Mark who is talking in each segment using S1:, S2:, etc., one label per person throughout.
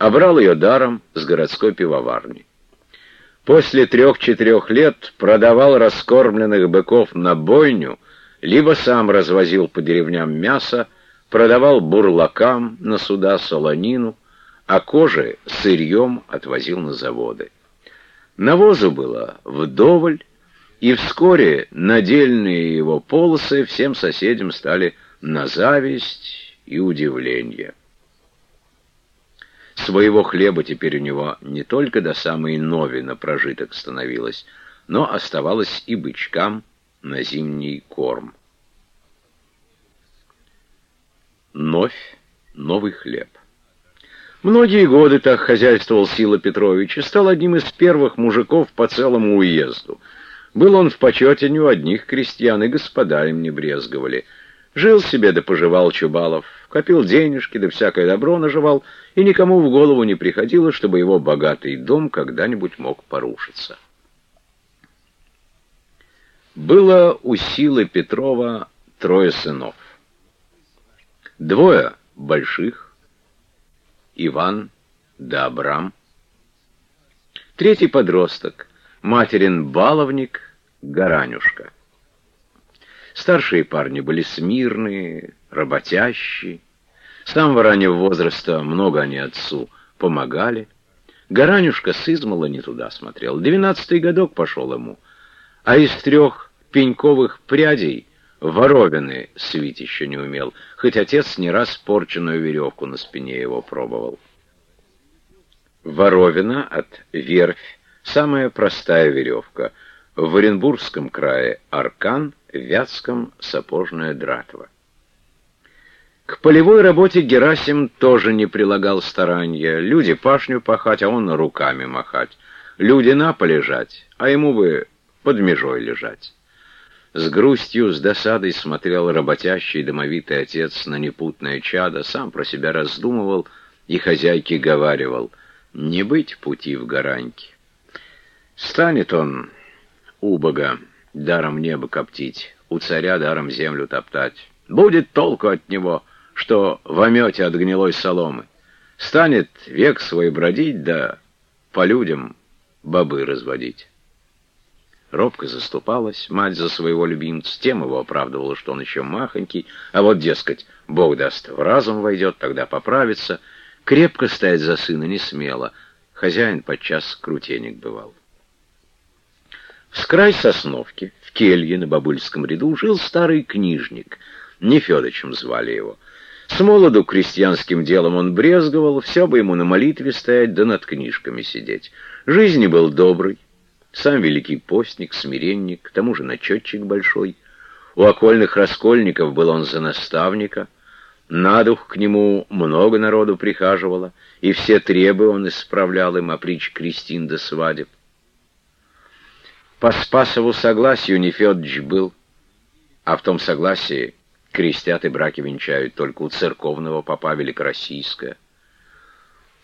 S1: а брал ее даром с городской пивоварни. После трех-четырех лет продавал раскормленных быков на бойню, либо сам развозил по деревням мясо, продавал бурлакам на суда солонину, а кожи сырьем отвозил на заводы. Навозу было вдоволь, и вскоре надельные его полосы всем соседям стали на зависть и удивление. Своего хлеба теперь у него не только до самой нови на прожиток становилось, но оставалось и бычкам на зимний корм. Новь — новый хлеб. Многие годы так хозяйствовал Сила Петрович и стал одним из первых мужиков по целому уезду. Был он в почете не у одних крестьян, и господа им не брезговали. Жил себе да поживал Чубалов, копил денежки да всякое добро наживал, и никому в голову не приходило, чтобы его богатый дом когда-нибудь мог порушиться. Было у Силы Петрова трое сынов. Двое больших, Иван да Абрам. Третий подросток, материн баловник Гаранюшка. Старшие парни были смирные, работящие. С самого раннего возраста много они отцу помогали. Гаранюшка с измала не туда смотрел. Двенадцатый годок пошел ему, а из трех пеньковых прядей Воровины свить еще не умел, хоть отец не раз порченную веревку на спине его пробовал. Воровина от верфь — самая простая веревка. В Оренбургском крае — аркан, Вятском — сапожная дратва. К полевой работе Герасим тоже не прилагал старания. Люди пашню пахать, а он руками махать. Люди на полежать, а ему бы под межой лежать. С грустью, с досадой смотрел работящий домовитый отец на непутное чадо, сам про себя раздумывал и хозяйке говаривал «Не быть пути в гараньке». Станет он у бога даром небо коптить, у царя даром землю топтать. Будет толку от него, что в омете от гнилой соломы. Станет век свой бродить, да по людям бобы разводить. Робко заступалась мать за своего любимца, тем его оправдывала, что он еще махонький, а вот, дескать, Бог даст, в разум войдет, тогда поправится. Крепко стоять за сына не смело, хозяин подчас крутенек бывал. В край Сосновки, в келье на Бабульском ряду, жил старый книжник, не Федочем звали его. С молоду крестьянским делом он брезговал, все бы ему на молитве стоять да над книжками сидеть. Жизни был добрый, сам великий постник, смиренник, к тому же начетчик большой. У окольных раскольников был он за наставника. На дух к нему много народу прихаживало, и все требы он исправлял им оприч крестин до свадеб. По Спасову согласию Нефедыч был, а в том согласии крестят и браки венчают только у церковного попа Великороссийская.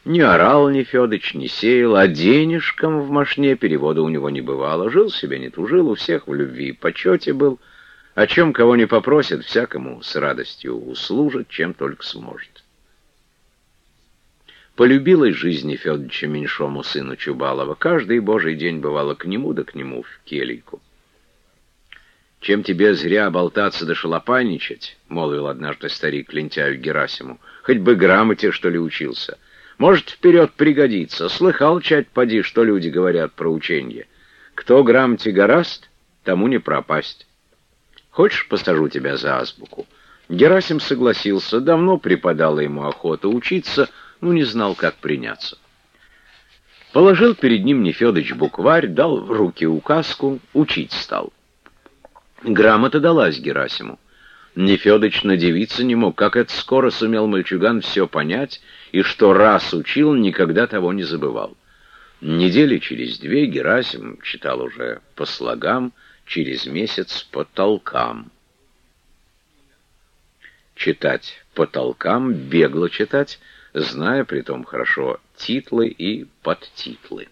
S1: Не орал ни Федыч, не сеял, а денежкам в машне перевода у него не бывало. Жил себе, не тужил, у всех в любви и почете был. О чем кого не попросит, всякому с радостью услужит, чем только сможет. Полюбилась жизни Федыча меньшому сыну Чубалова. Каждый божий день бывало к нему да к нему в келейку. «Чем тебе зря болтаться да шалопайничать?» — молвил однажды старик лентяю Герасиму. «Хоть бы грамоте, что ли, учился». Может, вперед пригодится. Слыхал, чать поди, что люди говорят про ученье. Кто грамоте гораст, тому не пропасть. Хочешь, посажу тебя за азбуку?» Герасим согласился, давно преподала ему охота учиться, но не знал, как приняться. Положил перед ним Нефедыч букварь, дал в руки указку, учить стал. Грамота далась Герасиму. Нефедыч надевиться не мог, как это скоро сумел мальчуган все понять, и что раз учил, никогда того не забывал. Недели через две Герасим читал уже по слогам, через месяц по толкам. Читать по толкам, бегло читать, зная при том хорошо титлы и подтитлы.